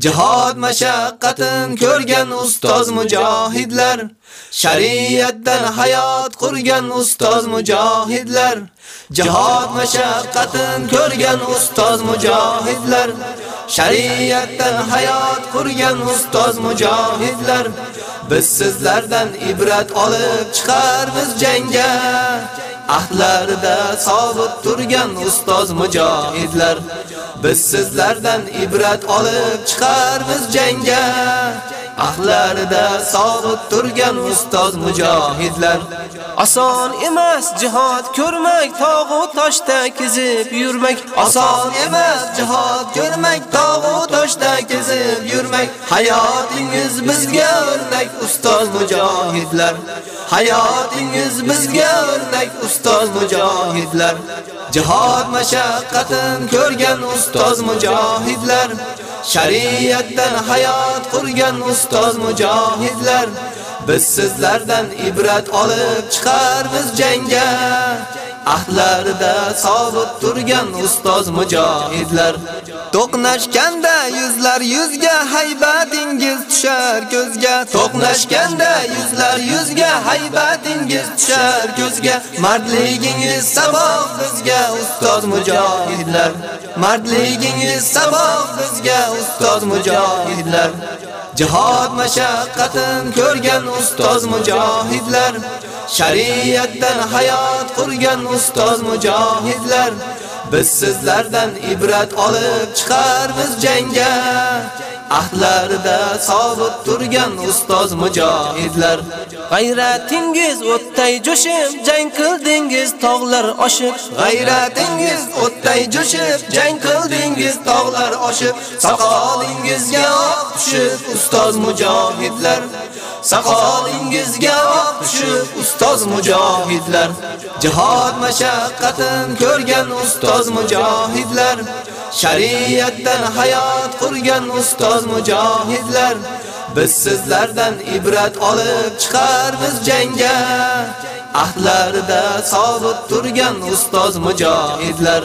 Jihad mashaqqatin ko'rgan ustoz mujohidlar, shariatdan hayot qurgan ustoz mujohidlar, jihad mashaqqatin ko'rgan ustoz mujohidlar, shariatdan hayot qurgan ustoz mujohidlar, biz sizlardan ibrat olib chiqarmiz jangga. Ahdlarida sobit turgan ustoz mujohidlar Biz sizlardan ibrat olib chiqarmiz jangga. Ahdlarida sobit turgan ustoz mujohidlar. Oson emas jihad ko'rmak, tog'u toshda kezib yurmak. Oson emas jihad ko'rmak, tog'u toshda kezib yurmak. Hayotingiz bizga o'rnak ustoz mujohidlar. Hayotingiz bizga o'rnak ustoz mujohidlar. Jihad mashaqqatin ko'rgan ustoz mujohidlar, shariatdan hayot qurgan ustoz mujohidlar, biz sizlardan ibrat olib chiqarmiz jangga. Ahdlarida sobit turgan ustoz mujohidlar. To'qnashganda yuzlar yuzga haybatingiz tushar ko'zga. To'qnashganda yuzlar yuzga haybatingiz tushar ko'zga. Mardligingiz saboq bizga ustoz mujohidlar. Mardligingiz saboq bizga ustoz mujohidlar. Jihad mashaqqatin ko'rgan ustoz mujohidlar Shariatdan hayot qurgan ustoz mujohidlar. Biz sizlardan ibrat olib chiqarmiz jangga. Ahdlarida sobit turgan ustoz mujohidlar. G'ayratingiz o'tday jo'shib, jang qildingiz tog'lar oshib. G'ayratingiz o'tday jo'shib, jang qildingiz tog'lar oshib. Soqolingizga oq tushib, ustoz mujohidlar. Saqolingizga oq tushib, ustoz mujohidlar. Jihad mashaqqatin ko'rgan ustoz mujohidlar, shariatdan hayot qurgan ustoz mujohidlar, biz sizlardan ibrat olib chiqarmiz jangga. Ahdlarida sobit turgan ustoz mujohidlar.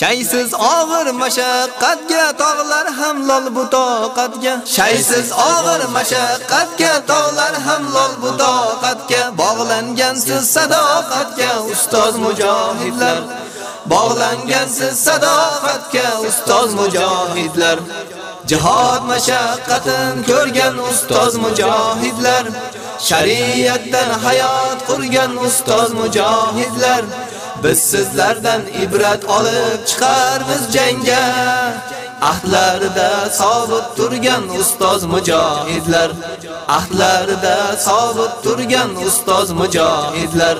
Shaysiz og'ir mashaqqatga tog'lar ham lol bu toqatga. Shaysiz og'ir mashaqqatga tog'lar ham lol bu toqatga. Bog'langansiz sadoqatga ustoz mujohidlar. Bog'langansiz sadoqatga ustoz mujohidlar. Jihad mashaqqatin ko'rgan ustoz mujohidlar. Shariatdan hayot qurgan ustoz mujohidlar Biz sizlardan ibrat olib chiqarmiz jangga. Ahdlarida sobit turgan ustoz mujohidlar. Ahdlarida sobit turgan ustoz mujohidlar.